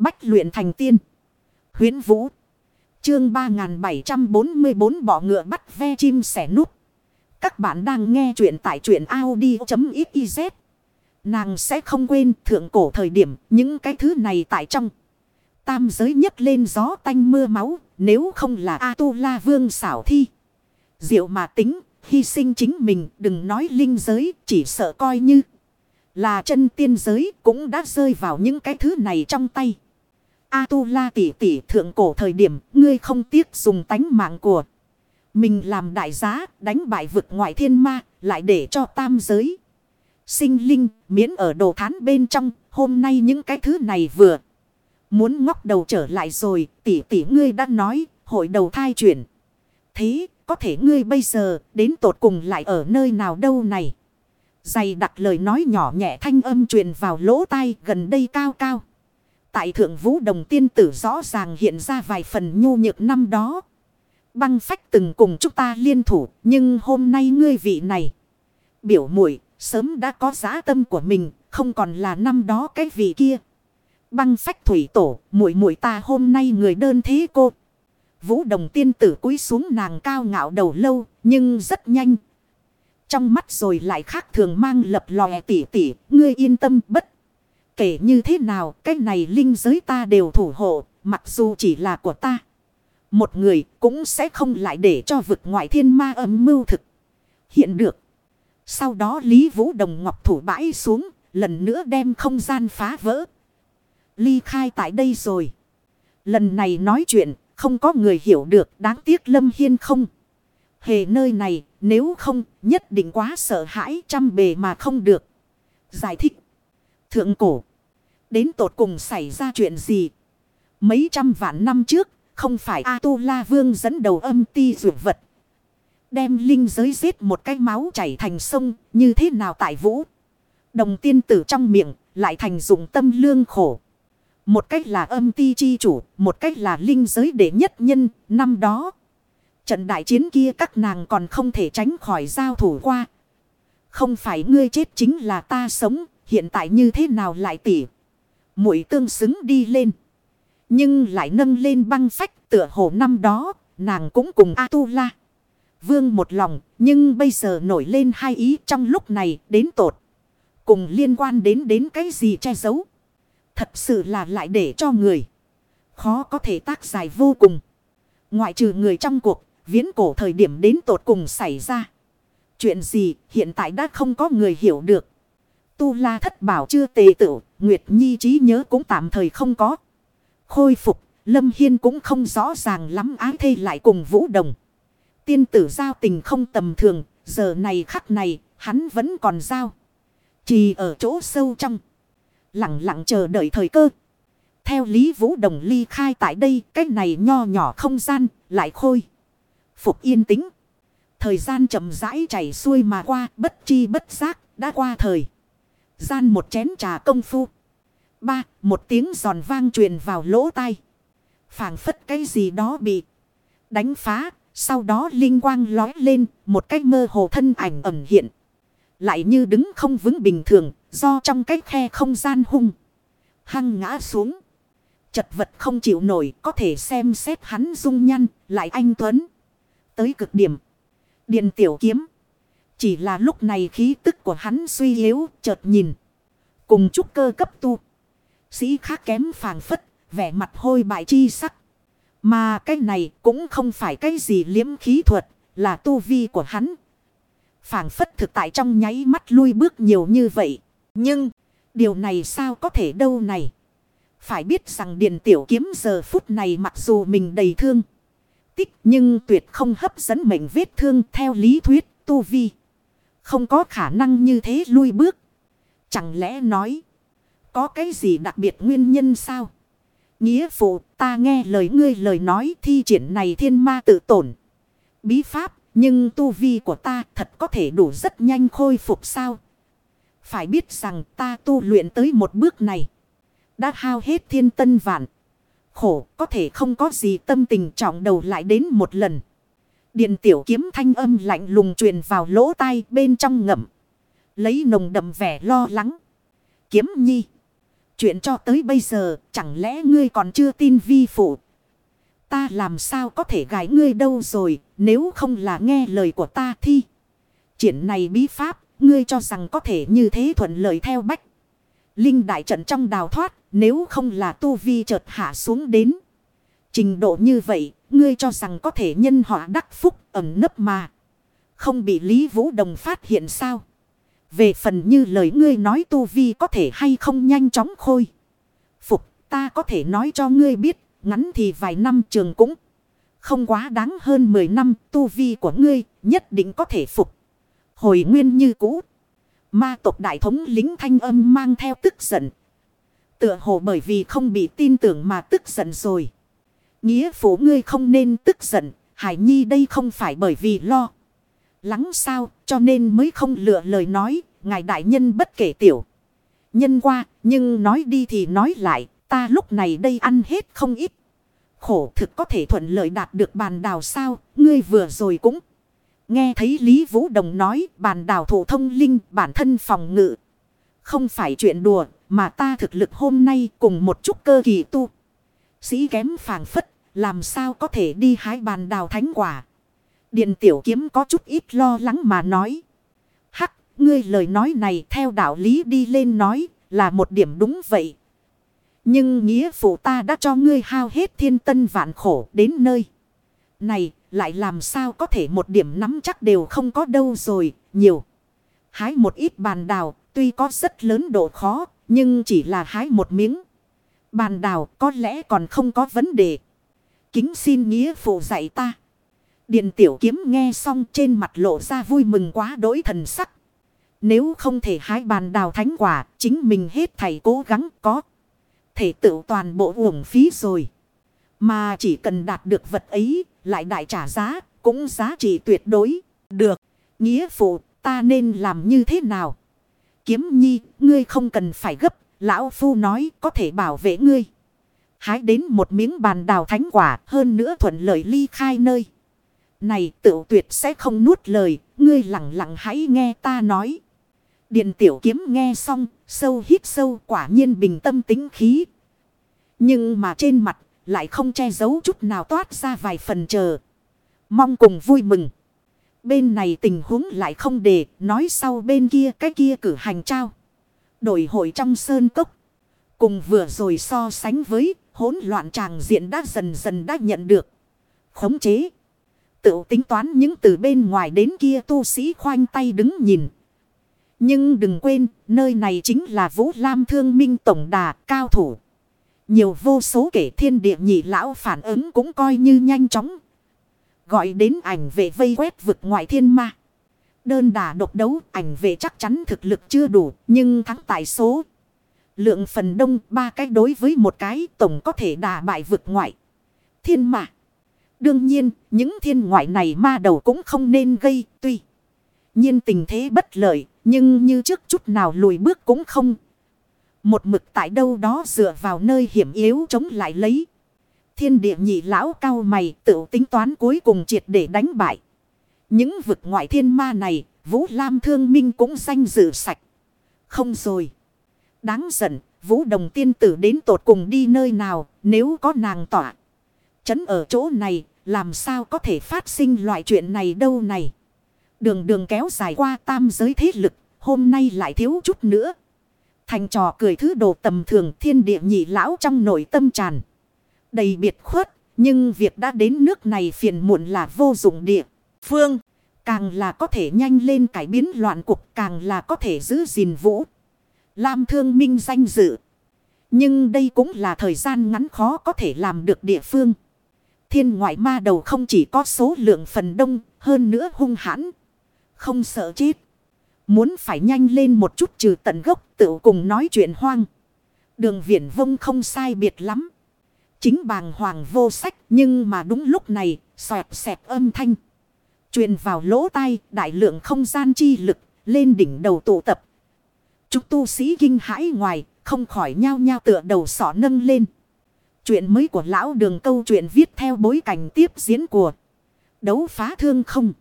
Bách luyện thành tiên. Huyến Vũ. Chương 3744 bỏ ngựa bắt ve chim sẻ nút. Các bạn đang nghe truyện tại truyện Audi.xyz. Nàng sẽ không quên thượng cổ thời điểm những cái thứ này tại trong. Tam giới nhất lên gió tanh mưa máu nếu không là A-tu-la vương xảo thi. Diệu mà tính, hy sinh chính mình đừng nói linh giới chỉ sợ coi như là chân tiên giới cũng đã rơi vào những cái thứ này trong tay. A-tu-la tỷ tỷ, thượng cổ thời điểm, ngươi không tiếc dùng tánh mạng của. Mình làm đại giá, đánh bại vực ngoại thiên ma, lại để cho tam giới. Sinh linh miễn ở đồ thán bên trong hôm nay những cái thứ này vừa. Muốn ngóc đầu trở lại rồi, tỷ tỷ ngươi đã nói, hội đầu thai chuyển. Thế, có thể ngươi bây giờ đến tột cùng lại ở nơi nào đâu này. Dày đặt lời nói nhỏ nhẹ thanh âm truyền vào lỗ tai, gần đây cao cao. Tại thượng vũ đồng tiên tử rõ ràng hiện ra vài phần nhu nhược năm đó. Băng phách từng cùng chúng ta liên thủ. Nhưng hôm nay ngươi vị này. Biểu muội, sớm đã có giá tâm của mình. Không còn là năm đó cái vị kia. Băng phách thủy tổ. muội muội ta hôm nay người đơn thế cô. Vũ đồng tiên tử cúi xuống nàng cao ngạo đầu lâu. Nhưng rất nhanh. Trong mắt rồi lại khác thường mang lập lòe tỉ tỉ. Ngươi yên tâm, bất kể như thế nào, cái này linh giới ta đều thủ hộ, mặc dù chỉ là của ta. Một người cũng sẽ không lại để cho vực ngoại thiên ma âm mưu thực. Hiện được. Sau đó Lý Vũ Đồng Ngọc thủ bãi xuống, lần nữa đem không gian phá vỡ. Ly khai tại đây rồi. Lần này nói chuyện, không có người hiểu được, đáng tiếc Lâm Hiên không. Hề nơi này, nếu không, nhất định quá sợ hãi trăm bề mà không được. Giải thích. Thượng cổ. Đến tột cùng xảy ra chuyện gì? Mấy trăm vạn năm trước, không phải A-tu-la vương dẫn đầu âm ti dụ vật. Đem linh giới giết một cái máu chảy thành sông, như thế nào tại vũ? Đồng tiên tử trong miệng, lại thành dụng tâm lương khổ. Một cách là âm ti chi chủ, một cách là linh giới đệ nhất nhân, năm đó. Trận đại chiến kia các nàng còn không thể tránh khỏi giao thủ qua. Không phải ngươi chết chính là ta sống, hiện tại như thế nào lại tỉ muội tương xứng đi lên. Nhưng lại nâng lên băng phách tựa hồ năm đó, nàng cũng cùng A-tu-la. Vương một lòng, nhưng bây giờ nổi lên hai ý trong lúc này đến tột. Cùng liên quan đến đến cái gì che giấu. Thật sự là lại để cho người. Khó có thể tác giải vô cùng. Ngoại trừ người trong cuộc, viễn cổ thời điểm đến tột cùng xảy ra. Chuyện gì hiện tại đã không có người hiểu được. Tu la thất bảo chưa tề tự, Nguyệt Nhi trí nhớ cũng tạm thời không có. Khôi phục, Lâm Hiên cũng không rõ ràng lắm ái thê lại cùng Vũ Đồng. Tiên tử giao tình không tầm thường, giờ này khắc này, hắn vẫn còn giao. Chỉ ở chỗ sâu trong. Lặng lặng chờ đợi thời cơ. Theo Lý Vũ Đồng ly khai tại đây, cái này nho nhỏ không gian, lại khôi. Phục yên tĩnh. Thời gian chậm rãi chảy xuôi mà qua, bất chi bất giác, đã qua thời gian một chén trà công phu. Ba, một tiếng giòn vang truyền vào lỗ tai. phảng phất cái gì đó bị đánh phá. Sau đó linh quang lói lên, một cái mơ hồ thân ảnh ẩn hiện. Lại như đứng không vững bình thường, do trong cái khe không gian hung. Hăng ngã xuống. Chật vật không chịu nổi, có thể xem xét hắn dung nhăn, lại anh Tuấn. Tới cực điểm. Điện tiểu kiếm. Chỉ là lúc này khí tức của hắn suy yếu, chợt nhìn. Cùng chút cơ cấp tu. Sĩ khác kém phàng phất, vẻ mặt hôi bại chi sắc. Mà cái này cũng không phải cái gì liếm khí thuật, là tu vi của hắn. phảng phất thực tại trong nháy mắt lui bước nhiều như vậy. Nhưng, điều này sao có thể đâu này? Phải biết rằng điện tiểu kiếm giờ phút này mặc dù mình đầy thương. Tích nhưng tuyệt không hấp dẫn mệnh vết thương theo lý thuyết tu vi. Không có khả năng như thế lui bước. Chẳng lẽ nói. Có cái gì đặc biệt nguyên nhân sao? Nghĩa phụ, ta nghe lời ngươi lời nói thi triển này thiên ma tự tổn. Bí pháp. Nhưng tu vi của ta thật có thể đủ rất nhanh khôi phục sao? Phải biết rằng ta tu luyện tới một bước này. Đã hao hết thiên tân vạn. Khổ, có thể không có gì tâm tình trọng đầu lại đến một lần. Điện tiểu kiếm thanh âm lạnh lùng truyền vào lỗ tai bên trong ngậm. Lấy nồng đậm vẻ lo lắng. Kiếm nhi. Chuyện cho tới bây giờ, chẳng lẽ ngươi còn chưa tin vi phụ? Ta làm sao có thể gái ngươi đâu rồi, nếu không là nghe lời của ta thi. Chuyện này bí pháp, ngươi cho rằng có thể như thế thuận lời theo bách. Linh đại trận trong đào thoát, nếu không là tu vi chợt hạ xuống đến. Trình độ như vậy, ngươi cho rằng có thể nhân họa đắc phúc ẩn nấp mà. Không bị Lý Vũ Đồng phát hiện sao? Về phần như lời ngươi nói tu vi có thể hay không nhanh chóng khôi. Phục, ta có thể nói cho ngươi biết. Ngắn thì vài năm trường cũng không quá đáng hơn 10 năm tu vi của ngươi nhất định có thể phục. Hồi nguyên như cũ. Ma tộc đại thống lính thanh âm mang theo tức giận. Tựa hồ bởi vì không bị tin tưởng mà tức giận rồi. Nghĩa phủ ngươi không nên tức giận. Hải Nhi đây không phải bởi vì lo lắng sao, cho nên mới không lựa lời nói. Ngài đại nhân bất kể tiểu. Nhân qua, nhưng nói đi thì nói lại. Ta lúc này đây ăn hết không ít. Khổ thực có thể thuận lợi đạt được bàn đào sao. Ngươi vừa rồi cũng. Nghe thấy Lý Vũ Đồng nói, bàn đào thủ thông linh, bản thân phòng ngự. Không phải chuyện đùa, mà ta thực lực hôm nay cùng một chút cơ kỳ tu. Sĩ kém phàng phất làm sao có thể đi hái bàn đào thánh quả. Điện tiểu kiếm có chút ít lo lắng mà nói. Hắc, ngươi lời nói này theo đạo lý đi lên nói là một điểm đúng vậy. Nhưng nghĩa phụ ta đã cho ngươi hao hết thiên tân vạn khổ đến nơi. Này lại làm sao có thể một điểm nắm chắc đều không có đâu rồi, nhiều. Hái một ít bàn đào, tuy có rất lớn độ khó, nhưng chỉ là hái một miếng. Bàn đào có lẽ còn không có vấn đề. Kính xin nghĩa phụ dạy ta. Điện tiểu kiếm nghe xong trên mặt lộ ra vui mừng quá đỗi thần sắc. Nếu không thể hái bàn đào thánh quả, chính mình hết thầy cố gắng có. Thể tự toàn bộ uổng phí rồi. Mà chỉ cần đạt được vật ấy, lại đại trả giá, cũng giá trị tuyệt đối. Được, nghĩa phụ, ta nên làm như thế nào? Kiếm nhi, ngươi không cần phải gấp, lão phu nói có thể bảo vệ ngươi. Hái đến một miếng bàn đào thánh quả, hơn nữa thuận lợi ly khai nơi. Này tự tuyệt sẽ không nuốt lời, ngươi lặng lặng hãy nghe ta nói. Điện tiểu kiếm nghe xong, sâu hít sâu quả nhiên bình tâm tính khí. Nhưng mà trên mặt lại không che giấu chút nào toát ra vài phần chờ. Mong cùng vui mừng. Bên này tình huống lại không để, nói sau bên kia cái kia cử hành trao. Đổi hội trong sơn cốc. Cùng vừa rồi so sánh với hỗn loạn tràng diện đã dần dần đã nhận được. Khống chế. Tự tính toán những từ bên ngoài đến kia tu sĩ khoanh tay đứng nhìn. Nhưng đừng quên, nơi này chính là Vũ Lam Thương Minh Tổng Đà, cao thủ. Nhiều vô số kể thiên địa nhị lão phản ứng cũng coi như nhanh chóng. Gọi đến ảnh vệ vây quét vực ngoại thiên ma. Đơn đà độc đấu ảnh vệ chắc chắn thực lực chưa đủ nhưng thắng tại số. Lượng phần đông ba cái đối với một cái tổng có thể đà bại vực ngoại. Thiên ma. Đương nhiên những thiên ngoại này ma đầu cũng không nên gây tuy. nhiên tình thế bất lợi nhưng như trước chút nào lùi bước cũng không một mực tại đâu đó dựa vào nơi hiểm yếu chống lại lấy. Thiên địa nhị lão cao mày tự tính toán cuối cùng triệt để đánh bại. Những vực ngoại thiên ma này, Vũ Lam thương minh cũng danh dự sạch. Không rồi. Đáng giận, Vũ Đồng tiên tử đến tột cùng đi nơi nào, nếu có nàng tỏa. Chấn ở chỗ này, làm sao có thể phát sinh loại chuyện này đâu này. Đường đường kéo dài qua tam giới thế lực, hôm nay lại thiếu chút nữa. Thành trò cười thứ đồ tầm thường thiên địa nhị lão trong nội tâm tràn. Đầy biệt khuất. Nhưng việc đã đến nước này phiền muộn là vô dụng địa. Phương. Càng là có thể nhanh lên cải biến loạn cục. Càng là có thể giữ gìn vũ. Lam thương minh danh dự. Nhưng đây cũng là thời gian ngắn khó có thể làm được địa phương. Thiên ngoại ma đầu không chỉ có số lượng phần đông. Hơn nữa hung hãn. Không sợ chết. Muốn phải nhanh lên một chút trừ tận gốc tự cùng nói chuyện hoang. Đường viễn vông không sai biệt lắm. Chính bàng hoàng vô sách, nhưng mà đúng lúc này, xoẹt xẹt âm thanh. truyền vào lỗ tai, đại lượng không gian chi lực, lên đỉnh đầu tụ tập. Chúng tu sĩ kinh hãi ngoài, không khỏi nhao nhao tựa đầu sỏ nâng lên. Chuyện mới của lão đường câu chuyện viết theo bối cảnh tiếp diễn của đấu phá thương không.